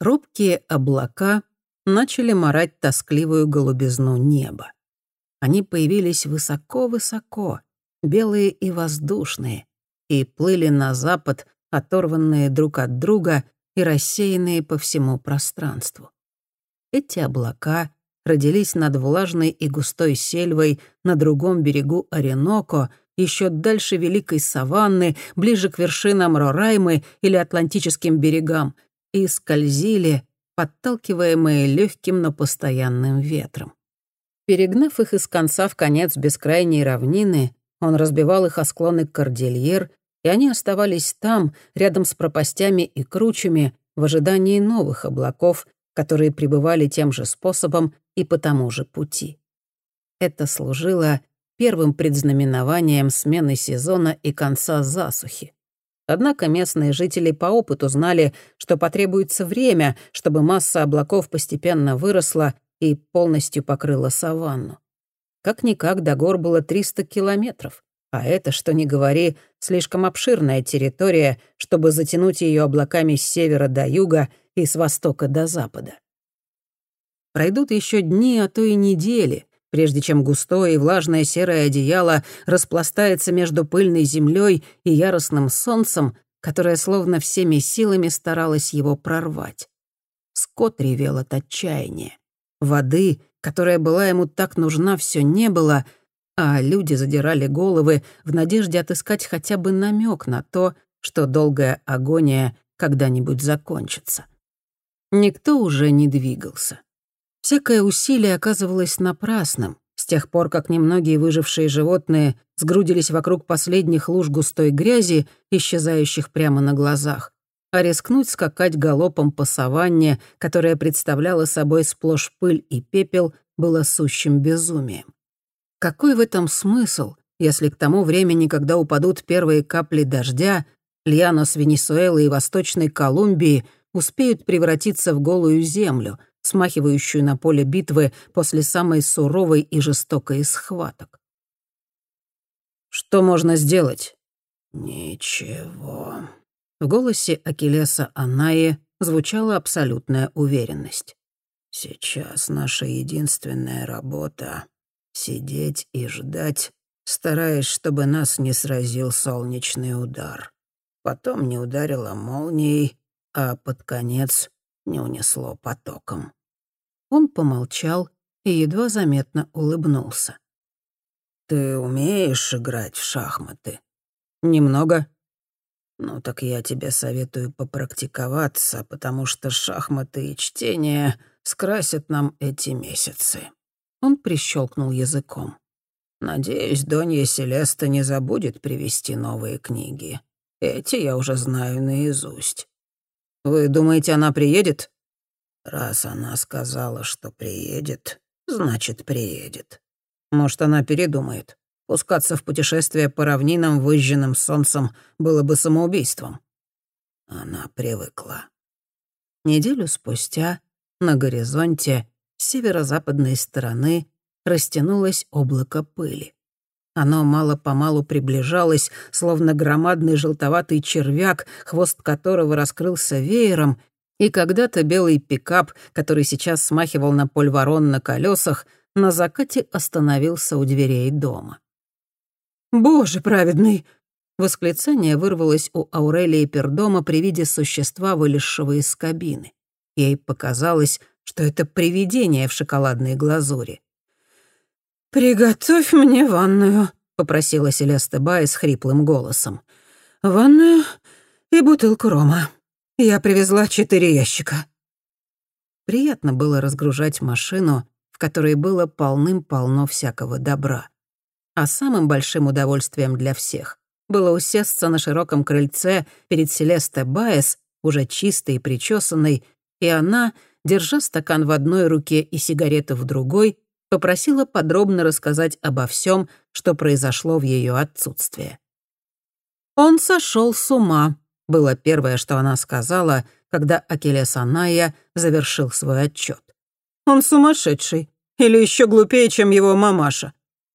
Робкие облака начали морать тоскливую голубизну неба. Они появились высоко-высоко, белые и воздушные, и плыли на запад, оторванные друг от друга и рассеянные по всему пространству. Эти облака родились над влажной и густой сельвой на другом берегу Ореноко, еще дальше Великой Саванны, ближе к вершинам Рораймы или Атлантическим берегам, и скользили, подталкиваемые легким, но постоянным ветром. Перегнав их из конца в конец бескрайней равнины, он разбивал их о склоны кордильер, и они оставались там, рядом с пропастями и кручами, в ожидании новых облаков, которые пребывали тем же способом и по тому же пути. Это служило первым предзнаменованием смены сезона и конца засухи. Однако местные жители по опыту знали, что потребуется время, чтобы масса облаков постепенно выросла и полностью покрыла саванну. Как-никак до гор было 300 километров, а это, что ни говори, слишком обширная территория, чтобы затянуть ее облаками с севера до юга и с востока до запада. Пройдут еще дни, а то и недели, прежде чем густое и влажное серое одеяло распластается между пыльной землей и яростным солнцем, которое словно всеми силами старалось его прорвать. Скот ревел от отчаяния. Воды, которая была ему так нужна, все не было, а люди задирали головы в надежде отыскать хотя бы намек на то, что долгая агония когда-нибудь закончится. Никто уже не двигался. Всякое усилие оказывалось напрасным, с тех пор, как немногие выжившие животные сгрудились вокруг последних луж густой грязи, исчезающих прямо на глазах, а рискнуть скакать галопом по саванне, которая представляла собой сплошь пыль и пепел, было сущим безумием. Какой в этом смысл, если к тому времени, когда упадут первые капли дождя, Льянос Венесуэлы и Восточной Колумбии успеют превратиться в голую землю, смахивающую на поле битвы после самой суровой и жестокой из схваток. «Что можно сделать?» «Ничего». В голосе Акелеса Анаи звучала абсолютная уверенность. «Сейчас наша единственная работа — сидеть и ждать, стараясь, чтобы нас не сразил солнечный удар. Потом не ударило молнией, а под конец не унесло потоком. Он помолчал и едва заметно улыбнулся. «Ты умеешь играть в шахматы?» «Немного». «Ну так я тебе советую попрактиковаться, потому что шахматы и чтение скрасят нам эти месяцы». Он прищелкнул языком. «Надеюсь, Донья Селеста не забудет привезти новые книги. Эти я уже знаю наизусть». «Вы думаете, она приедет?» Раз она сказала, что приедет, значит, приедет. Может, она передумает. Пускаться в путешествие по равнинам, выжженным солнцем, было бы самоубийством. Она привыкла. Неделю спустя на горизонте с северо-западной стороны растянулось облако пыли. Оно мало-помалу приближалось, словно громадный желтоватый червяк, хвост которого раскрылся веером и когда-то белый пикап, который сейчас смахивал на польворон на колесах, на закате остановился у дверей дома. «Боже праведный!» Восклицание вырвалось у Аурелии Пердома при виде существа, вылезшего из кабины. Ей показалось, что это привидение в шоколадной глазури. «Приготовь мне ванную», — попросила Селеста Бай с хриплым голосом. «Ванную и бутылку рома». Я привезла четыре ящика». Приятно было разгружать машину, в которой было полным-полно всякого добра. А самым большим удовольствием для всех было усесться на широком крыльце перед Селесте Баес, уже чистой и причесанной, и она, держа стакан в одной руке и сигарету в другой, попросила подробно рассказать обо всем, что произошло в ее отсутствие. Он сошел с ума, было первое, что она сказала, когда Акелес Аная завершил свой отчет. «Он сумасшедший. Или еще глупее, чем его мамаша.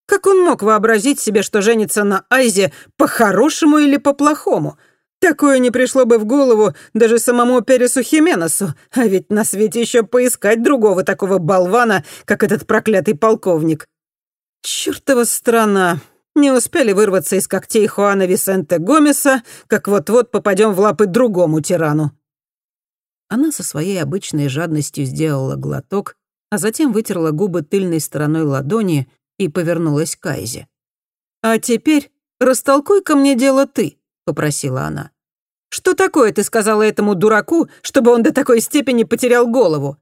Как он мог вообразить себе, что женится на Айзе по-хорошему или по-плохому? Такое не пришло бы в голову даже самому Пересу Хименесу, а ведь на свете еще поискать другого такого болвана, как этот проклятый полковник. Чёртова страна. Не успели вырваться из когтей Хуана Висенте Гомеса, как вот-вот попадем в лапы другому тирану. Она со своей обычной жадностью сделала глоток, а затем вытерла губы тыльной стороной ладони и повернулась к Айзе. «А теперь растолкуй-ка мне дело ты», — попросила она. «Что такое ты сказала этому дураку, чтобы он до такой степени потерял голову?»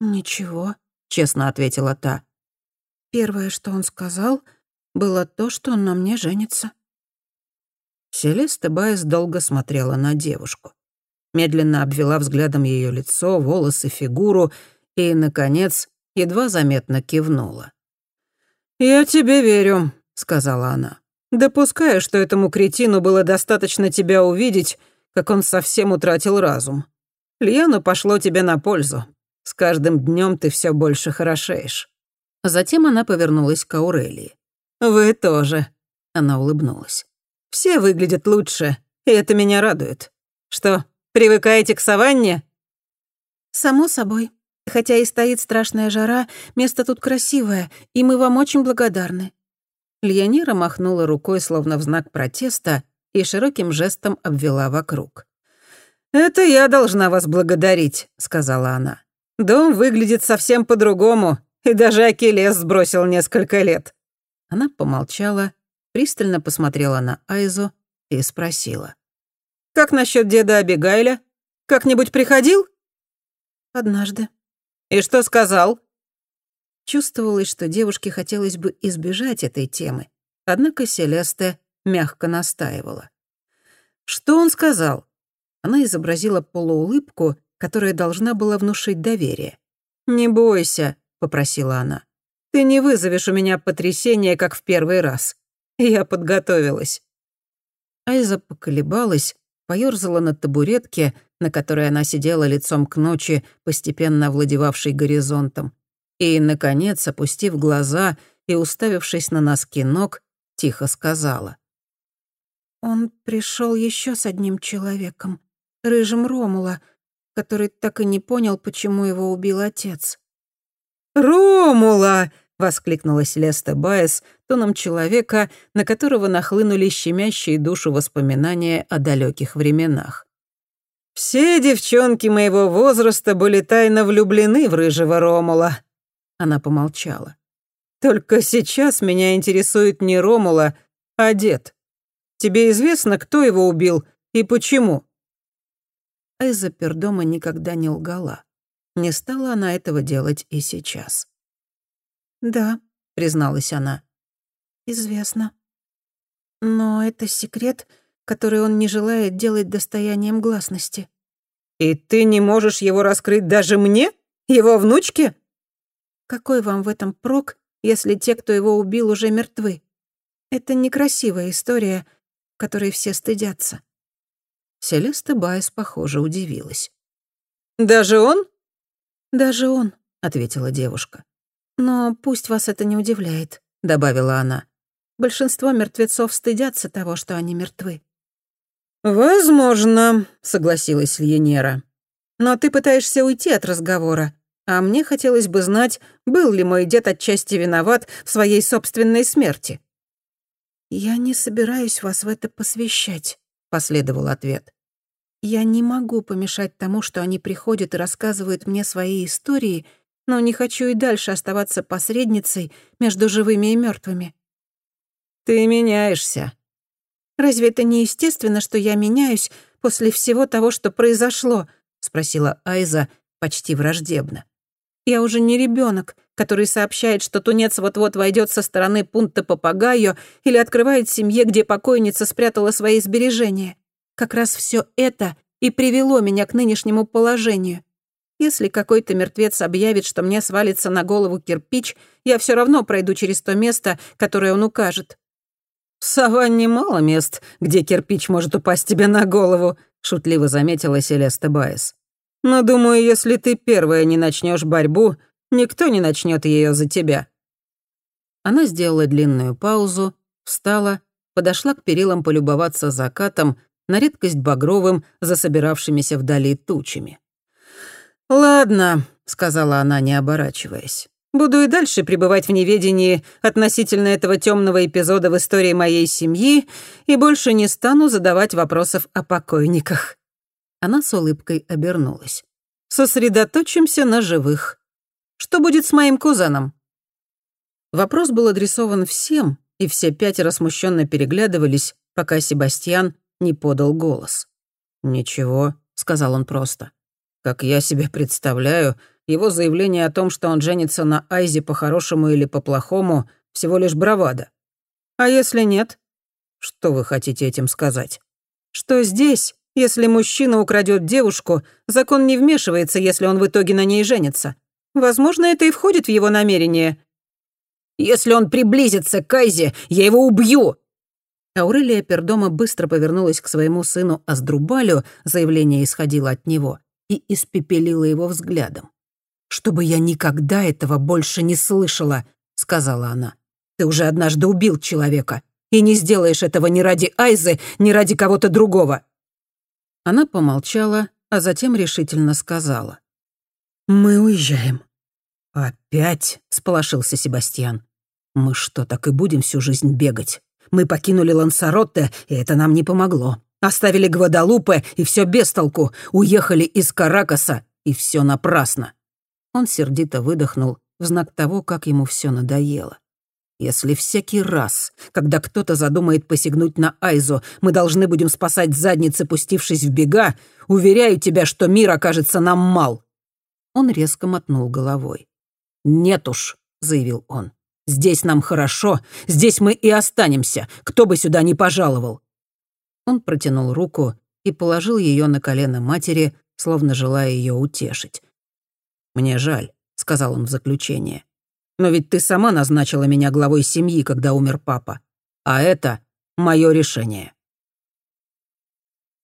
«Ничего», — честно ответила та. «Первое, что он сказал, было то, что он на мне женится». Селеста Байес долго смотрела на девушку. Медленно обвела взглядом ее лицо, волосы, фигуру и, наконец, едва заметно кивнула. «Я тебе верю», — сказала она. Допускаю, что этому кретину было достаточно тебя увидеть, как он совсем утратил разум. Льяну пошло тебе на пользу. С каждым днем ты все больше хорошеешь». Затем она повернулась к Аурелии. «Вы тоже», — она улыбнулась. «Все выглядят лучше, и это меня радует. Что, привыкаете к саванне?» «Само собой. Хотя и стоит страшная жара, место тут красивое, и мы вам очень благодарны. Льянира махнула рукой, словно в знак протеста, и широким жестом обвела вокруг. «Это я должна вас благодарить», — сказала она. «Дом выглядит совсем по-другому, и даже Акелес сбросил несколько лет». Она помолчала, пристально посмотрела на Айзу и спросила. «Как насчет деда Абигайля? Как-нибудь приходил?» «Однажды». «И что сказал?» Чувствовалось, что девушке хотелось бы избежать этой темы, однако Селеста мягко настаивала. «Что он сказал?» Она изобразила полуулыбку, которая должна была внушить доверие. «Не бойся», — попросила она. «Ты не вызовешь у меня потрясения, как в первый раз. Я подготовилась». Айза поколебалась, поёрзала на табуретке, на которой она сидела лицом к ночи, постепенно овладевавшей горизонтом, и, наконец, опустив глаза и уставившись на носки ног, тихо сказала. «Он пришел еще с одним человеком, рыжим Ромула, который так и не понял, почему его убил отец». «Ромула!» — воскликнула Селеста Байес тоном человека, на которого нахлынули щемящие душу воспоминания о далеких временах. «Все девчонки моего возраста были тайно влюблены в рыжего Ромула. Она помолчала. «Только сейчас меня интересует не Ромула, а дед. Тебе известно, кто его убил и почему?» Эза Пердома никогда не лгала. Не стала она этого делать и сейчас. «Да», — призналась она, — «известно. Но это секрет, который он не желает делать достоянием гласности». «И ты не можешь его раскрыть даже мне? Его внучке?» Какой вам в этом прок, если те, кто его убил, уже мертвы? Это некрасивая история, которой все стыдятся». Селеста Байес, похоже, удивилась. «Даже он?» «Даже он», — ответила девушка. «Но пусть вас это не удивляет», — добавила она. «Большинство мертвецов стыдятся того, что они мертвы». «Возможно», — согласилась Льенера. «Но ты пытаешься уйти от разговора. А мне хотелось бы знать, был ли мой дед отчасти виноват в своей собственной смерти. «Я не собираюсь вас в это посвящать», — последовал ответ. «Я не могу помешать тому, что они приходят и рассказывают мне свои истории, но не хочу и дальше оставаться посредницей между живыми и мертвыми. «Ты меняешься». «Разве это не естественно, что я меняюсь после всего того, что произошло?» — спросила Айза почти враждебно. Я уже не ребенок, который сообщает, что тунец вот-вот войдет со стороны пункта Папагайо или открывает семье, где покойница спрятала свои сбережения. Как раз все это и привело меня к нынешнему положению. Если какой-то мертвец объявит, что мне свалится на голову кирпич, я все равно пройду через то место, которое он укажет. «В саванне мало мест, где кирпич может упасть тебе на голову», — шутливо заметила Селеста Байес. Но думаю, если ты первая не начнешь борьбу, никто не начнет ее за тебя». Она сделала длинную паузу, встала, подошла к перилам полюбоваться закатом на редкость багровым за собиравшимися вдали тучами. «Ладно», — сказала она, не оборачиваясь. «Буду и дальше пребывать в неведении относительно этого темного эпизода в истории моей семьи и больше не стану задавать вопросов о покойниках». Она с улыбкой обернулась. «Сосредоточимся на живых. Что будет с моим кузеном?» Вопрос был адресован всем, и все пятеро смущенно переглядывались, пока Себастьян не подал голос. «Ничего», — сказал он просто. «Как я себе представляю, его заявление о том, что он женится на Айзе по-хорошему или по-плохому, всего лишь бравада. А если нет? Что вы хотите этим сказать? Что здесь, если мужчина украдет девушку, закон не вмешивается, если он в итоге на ней женится. Возможно, это и входит в его намерение. «Если он приблизится к Айзе, я его убью!» Аурелия Пердома быстро повернулась к своему сыну Аздрубалю, заявление исходило от него, и испепелила его взглядом. «Чтобы я никогда этого больше не слышала», — сказала она. «Ты уже однажды убил человека, и не сделаешь этого ни ради Айзы, ни ради кого-то другого». Она помолчала, а затем решительно сказала. «Мы уезжаем». «Опять?» — сполошился Себастьян. «Мы что, так и будем всю жизнь бегать? Мы покинули Лансаротте, и это нам не помогло. Оставили Гвадалупе, и все без толку. Уехали из Каракаса, и все напрасно». Он сердито выдохнул в знак того, как ему все надоело. Если всякий раз, когда кто-то задумает посягнуть на Айзу, мы должны будем спасать задницы, пустившись в бега, уверяю тебя, что мир окажется нам мал». Он резко мотнул головой. «Нет уж», — заявил он. Здесь нам хорошо, здесь мы и останемся, кто бы сюда ни пожаловал». Он протянул руку и положил ее на колено матери, словно желая ее утешить. «Мне жаль», — сказал он в заключение. «Но ведь ты сама назначила меня главой семьи, когда умер папа. А это мое решение».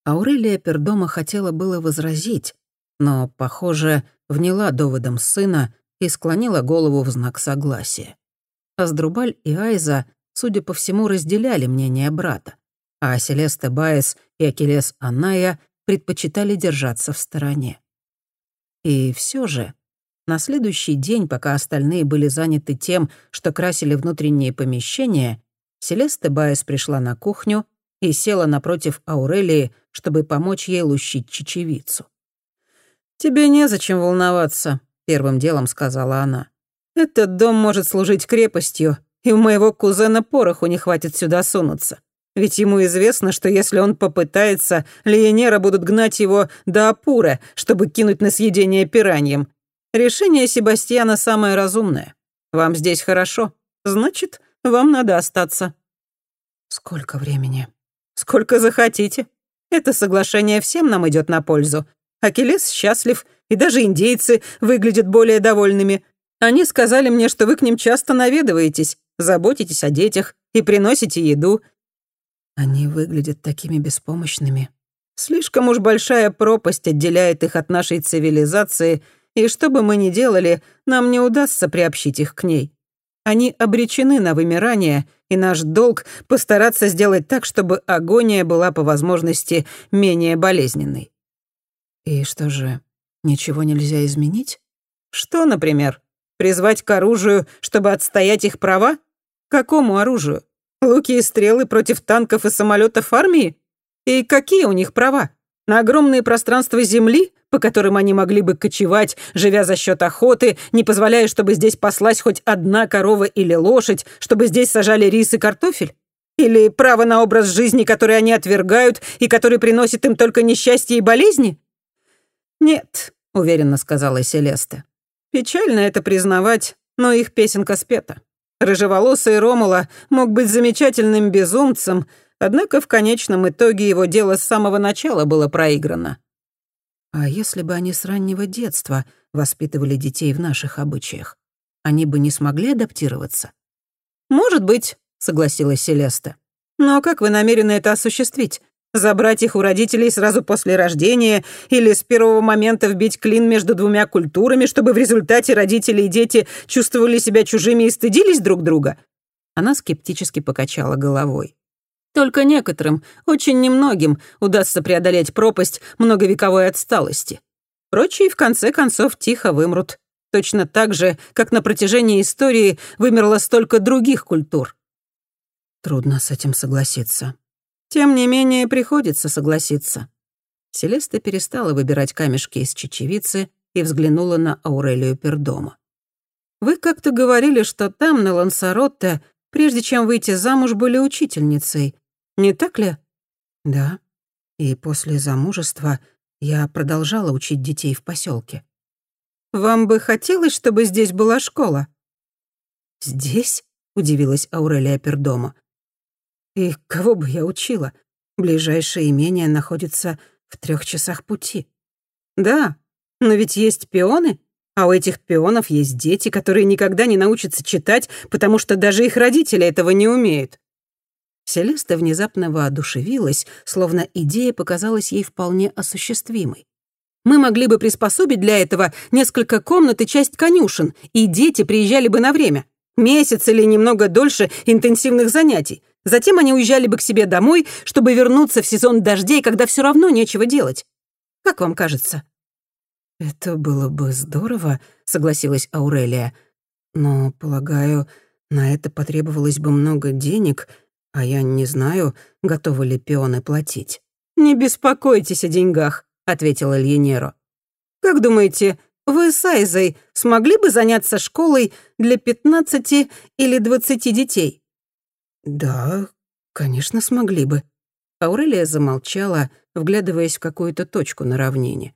Аурелия Пердома хотела было возразить, но, похоже, вняла доводом сына и склонила голову в знак согласия. Аздрубаль и Айза, судя по всему, разделяли мнение брата, а Селеста Баес и Акелес Аная предпочитали держаться в стороне. И все же, на следующий день, пока остальные были заняты тем, что красили внутренние помещения, Селеста Баес пришла на кухню и села напротив Аурелии, чтобы помочь ей лущить чечевицу. «Тебе незачем волноваться», — первым делом сказала она. Этот дом может служить крепостью, и у моего кузена пороху не хватит сюда сунуться. Ведь ему известно, что если он попытается, легионера будут гнать его до Апура, чтобы кинуть на съедение пираньям. Решение Себастьяна самое разумное. Вам здесь хорошо, значит, вам надо остаться. Сколько времени? Сколько захотите. Это соглашение всем нам идет на пользу. Акелес счастлив, и даже индейцы выглядят более довольными. Они сказали мне, что вы к ним часто наведываетесь, заботитесь о детях и приносите еду». «Они выглядят такими беспомощными». «Слишком уж большая пропасть отделяет их от нашей цивилизации, и что бы мы ни делали, нам не удастся приобщить их к ней. Они обречены на вымирание, и наш долг — постараться сделать так, чтобы агония была по возможности менее болезненной». «И что же, ничего нельзя изменить?» «Что, например?» Призвать к оружию, чтобы отстоять их права? Какому оружию? Луки и стрелы против танков и самолетов армии? И какие у них права? На огромные пространства земли, по которым они могли бы кочевать, живя за счет охоты, не позволяя, чтобы здесь паслась хоть одна корова или лошадь, чтобы здесь сажали рис и картофель? Или право на образ жизни, который они отвергают и который приносит им только несчастье и болезни? «Нет», — уверенно сказала Селеста. Печально это признавать, но их песенка спета. Рыжеволосый Ромула мог быть замечательным безумцем, однако в конечном итоге его дело с самого начала было проиграно. А если бы они с раннего детства воспитывали детей в наших обычаях, они бы не смогли адаптироваться? «Может быть», — согласилась Селеста. «Но как вы намерены это осуществить? Забрать их у родителей сразу после рождения или с первого момента вбить клин между двумя культурами, чтобы в результате родители и дети чувствовали себя чужими и стыдились друг друга?» Она скептически покачала головой. Только некоторым, очень немногим, удастся преодолеть пропасть многовековой отсталости. Прочие, в конце концов, тихо вымрут. Точно так же, как на протяжении истории вымерло столько других культур. Трудно с этим согласиться. Тем не менее, приходится согласиться. Селеста перестала выбирать камешки из чечевицы и взглянула на Аурелию Пердома. «Вы как-то говорили, что там, на Лансаротте, прежде чем выйти замуж, были учительницей. Не так ли?» «Да. И после замужества я продолжала учить детей в поселке. «Вам бы хотелось, чтобы здесь была школа?» «Здесь?» — удивилась Аурелия Пердома. «И кого бы я учила? Ближайшее имение находится в трех часах пути». «Да, но ведь есть пионы, а у этих пионов есть дети, которые никогда не научатся читать, потому что даже их родители этого не умеют». Селеста внезапно воодушевилась, словно идея показалась ей вполне осуществимой. Мы могли бы приспособить для этого несколько комнат и часть конюшен, и дети приезжали бы на время. Месяц или немного дольше интенсивных занятий. Затем они уезжали бы к себе домой, чтобы вернуться в сезон дождей, когда все равно нечего делать. Как вам кажется?» «Это было бы здорово», — согласилась Аурелия. «Но, полагаю, на это потребовалось бы много денег, а я не знаю, готовы ли пионы платить». «Не беспокойтесь о деньгах», — ответил Ильенеро. «Как думаете, вы с Айзой смогли бы заняться школой для пятнадцати или двадцати детей?» «Да, конечно, смогли бы». Аурелия замолчала, вглядываясь в какую-то точку на равнине.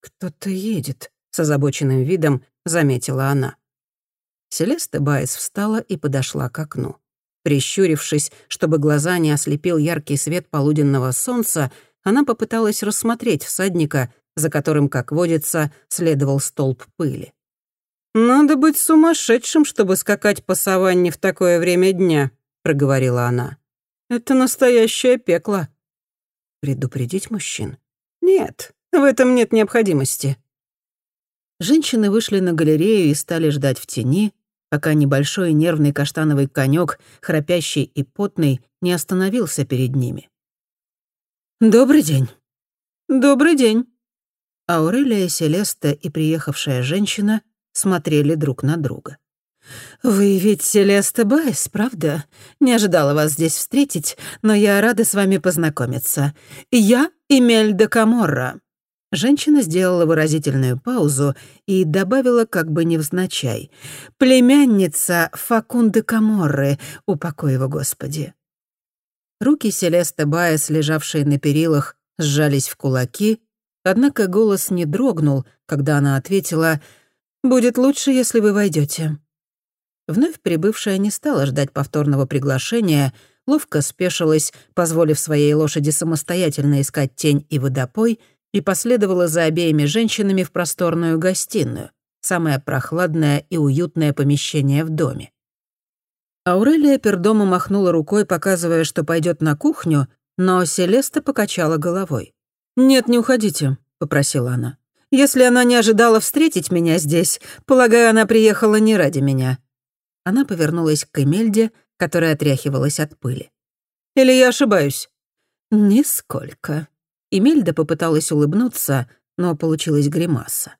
«Кто-то едет», — с озабоченным видом заметила она. Селеста Байес встала и подошла к окну. Прищурившись, чтобы глаза не ослепил яркий свет полуденного солнца, она попыталась рассмотреть всадника, за которым, как водится, следовал столб пыли. «Надо быть сумасшедшим, чтобы скакать по саванне в такое время дня», — проговорила она. «Это настоящее пекло». «Предупредить мужчин?» «Нет, в этом нет необходимости». Женщины вышли на галерею и стали ждать в тени, пока небольшой нервный каштановый конек, храпящий и потный, не остановился перед ними. «Добрый день». «Добрый день». Аурелия Селеста и приехавшая женщина смотрели друг на друга. «Вы ведь Селеста Байс, правда? Не ожидала вас здесь встретить, но я рада с вами познакомиться. Я Эмельда Каморра». Женщина сделала выразительную паузу и добавила как бы невзначай. «Племянница Факунды Каморры, упокой его, Господи». Руки Селесты Байес, лежавшие на перилах, сжались в кулаки, однако голос не дрогнул, когда она ответила «Будет лучше, если вы войдете. Вновь прибывшая не стала ждать повторного приглашения, ловко спешилась, позволив своей лошади самостоятельно искать тень и водопой, и последовала за обеими женщинами в просторную гостиную, самое прохладное и уютное помещение в доме. Аурелия пердома махнула рукой, показывая, что пойдет на кухню, но Селеста покачала головой. «Нет, не уходите», — попросила она. «Если она не ожидала встретить меня здесь, полагаю, она приехала не ради меня». Она повернулась к Эмельде, которая отряхивалась от пыли. «Или я ошибаюсь?» «Нисколько». Эмельда попыталась улыбнуться, но получилась гримаса.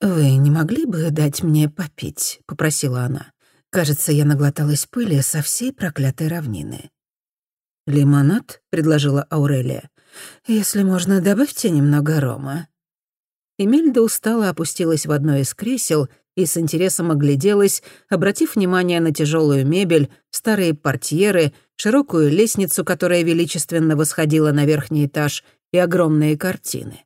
«Вы не могли бы дать мне попить?» — попросила она. Кажется, я наглоталась пыли со всей проклятой равнины. «Лимонад?» — предложила Аурелия. «Если можно, добавьте немного рома». Эмильда устало опустилась в одно из кресел и с интересом огляделась, обратив внимание на тяжелую мебель, старые портьеры, широкую лестницу, которая величественно восходила на верхний этаж, и огромные картины.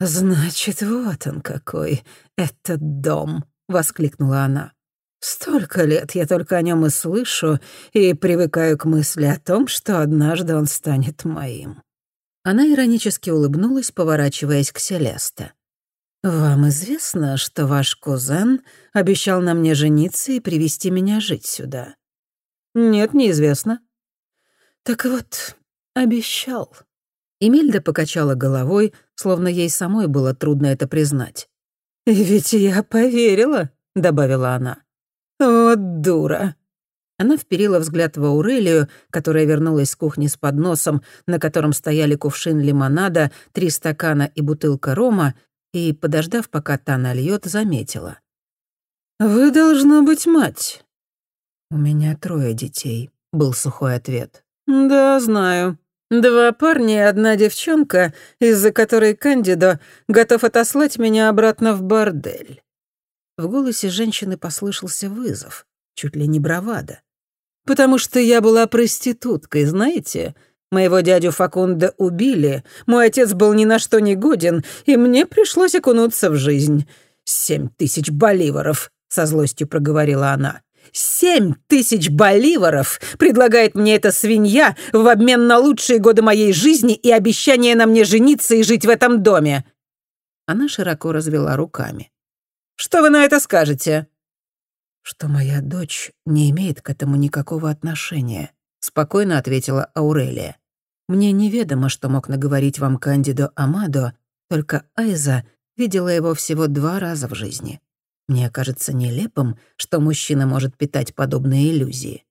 «Значит, вот он какой, этот дом!» — воскликнула она. Столько лет я только о нем и слышу, и привыкаю к мысли о том, что однажды он станет моим». Она иронически улыбнулась, поворачиваясь к Селесте. «Вам известно, что ваш кузен обещал на мне жениться и привести меня жить сюда?» «Нет, неизвестно». «Так вот, обещал». Эмильда покачала головой, словно ей самой было трудно это признать. «Ведь я поверила», — добавила она. «Вот дура». Она вперила взгляд в Аурелию, которая вернулась с кухни с подносом, на котором стояли кувшин лимонада, три стакана и бутылка рома, и, подождав, пока та нальет, заметила. «Вы, должна быть, мать». «У меня трое детей», — был сухой ответ. «Да, знаю. Два парня и одна девчонка, из-за которой Кандидо готов отослать меня обратно в бордель». В голосе женщины послышался вызов, чуть ли не бравада. «Потому что я была проституткой, знаете? Моего дядю Факунда убили, мой отец был ни на что не годен, и мне пришлось окунуться в жизнь. Семь тысяч боливаров со злостью проговорила она. «Семь тысяч боливаров предлагает мне эта свинья в обмен на лучшие годы моей жизни и обещание на мне жениться и жить в этом доме!» Она широко развела руками. «Что вы на это скажете?» «Что моя дочь не имеет к этому никакого отношения», — спокойно ответила Аурелия. «Мне неведомо, что мог наговорить вам Кандидо Амадо, только Айза видела его всего два раза в жизни. Мне кажется нелепым, что мужчина может питать подобные иллюзии.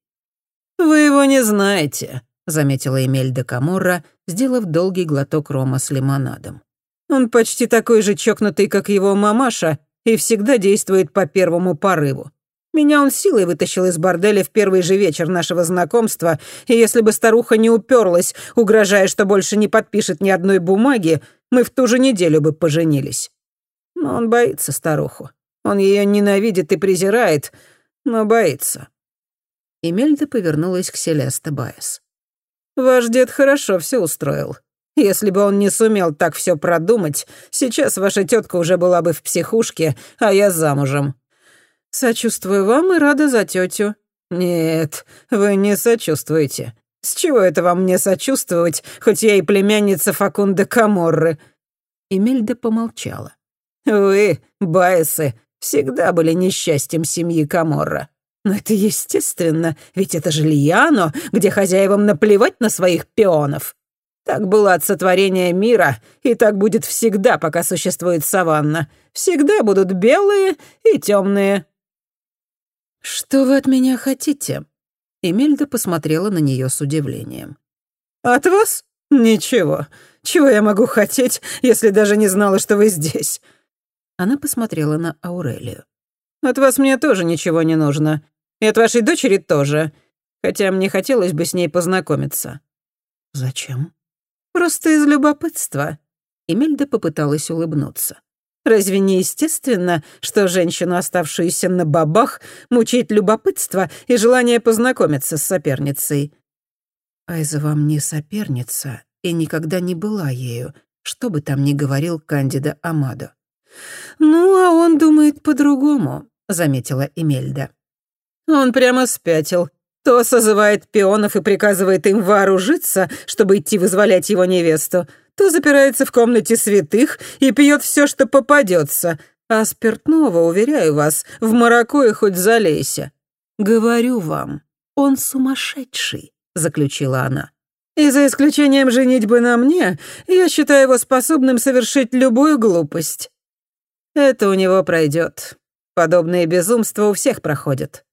«Вы его не знаете», — заметила Эмель де Каморра, сделав долгий глоток рома с лимонадом. «Он почти такой же чокнутый, как его мамаша, и всегда действует по первому порыву. Меня он силой вытащил из борделя в первый же вечер нашего знакомства, и если бы старуха не уперлась, угрожая, что больше не подпишет ни одной бумаги, мы в ту же неделю бы поженились. Но он боится старуху. Он ее ненавидит и презирает, но боится». Эмельда повернулась к Селесте Байес. «Ваш дед хорошо все устроил. Если бы он не сумел так все продумать, сейчас ваша тетка уже была бы в психушке, а я замужем. Сочувствую вам и рада за тетю. Нет, вы не сочувствуете. С чего это вам мне сочувствовать, хоть я и племянница Факунда Каморры?» Эмельда помолчала. «Вы, Байесы, всегда были несчастьем семьи Каморра. Но это естественно, ведь это же Льяно, где хозяевам наплевать на своих пионов. Так было от сотворения мира, и так будет всегда, пока существует саванна. Всегда будут белые и темные. «Что вы от меня хотите?» Эмельда посмотрела на нее с удивлением. «От вас? Ничего. Чего я могу хотеть, если даже не знала, что вы здесь? Она посмотрела на Аурелию. «От вас мне тоже ничего не нужно. И от вашей дочери тоже. Хотя мне хотелось бы с ней познакомиться». «Зачем?» «Просто из любопытства». Эмельда попыталась улыбнуться. «Разве не естественно, что женщину, оставшуюся на бабах, мучает любопытство и желание познакомиться с соперницей?» «Айза вам не соперница и никогда не была ею, что бы там ни говорил Кандида Амадо. «Ну, а он думает по-другому», — заметила Эмельда. «Он прямо спятил. То созывает пионов и приказывает им вооружиться, чтобы идти вызволять его невесту, то запирается в комнате святых и пьет все, что попадется. А спиртного, уверяю вас, в Марокко хоть залейся. Говорю вам, он сумасшедший», — заключила она. «И за исключением женитьбы на мне, я считаю его способным совершить любую глупость. Это у него пройдет. Подобные безумства у всех проходят».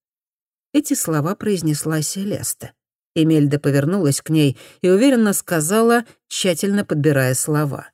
Эти слова произнесла Селеста. Эмельда повернулась к ней и уверенно сказала, тщательно подбирая слова.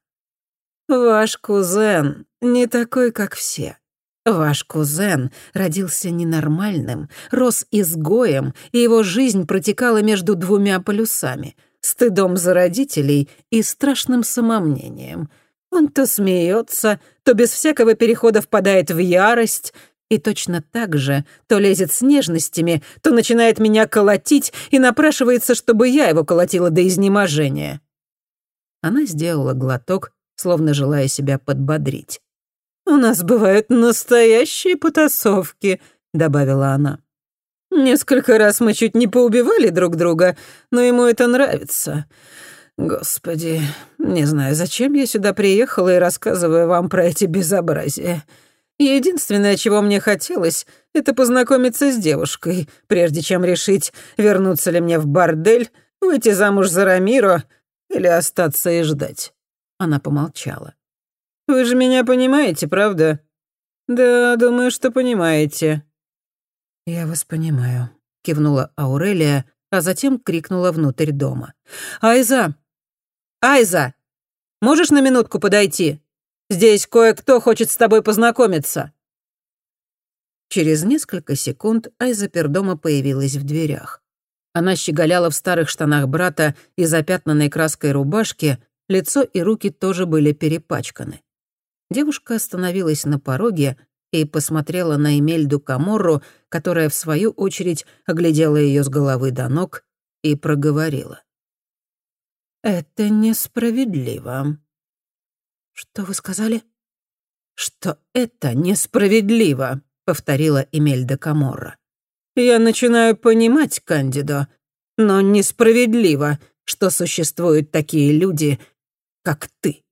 «Ваш кузен не такой, как все. Ваш кузен родился ненормальным, рос изгоем, и его жизнь протекала между двумя полюсами — стыдом за родителей и страшным самомнением — он то смеется, то без всякого перехода впадает в ярость, и точно так же то лезет с нежностями, то начинает меня колотить и напрашивается, чтобы я его колотила до изнеможения. Она сделала глоток, словно желая себя подбодрить. «У нас бывают настоящие потасовки», — добавила она. «Несколько раз мы чуть не поубивали друг друга, но ему это нравится. Господи, не знаю, зачем я сюда приехала и рассказываю вам про эти безобразия. Единственное, чего мне хотелось, это познакомиться с девушкой, прежде чем решить, вернуться ли мне в бордель, выйти замуж за Рамиро или остаться и ждать. Она помолчала. «Вы же меня понимаете, правда?» «Да, думаю, что понимаете». «Я вас понимаю», — кивнула Аурелия, а затем крикнула внутрь дома. «Айза! Айза! Можешь на минутку подойти? Здесь кое-кто хочет с тобой познакомиться». Через несколько секунд Айза Пердома появилась в дверях. Она щеголяла в старых штанах брата и запятнанной краской рубашке, лицо и руки тоже были перепачканы. Девушка остановилась на пороге и посмотрела на Эмельду Каморру, которая, в свою очередь, оглядела ее с головы до ног и проговорила. «Это несправедливо». «Что вы сказали?» «Что это несправедливо», — повторила Эмельда Каморра. «Я начинаю понимать, Кандидо, но несправедливо, что существуют такие люди, как ты».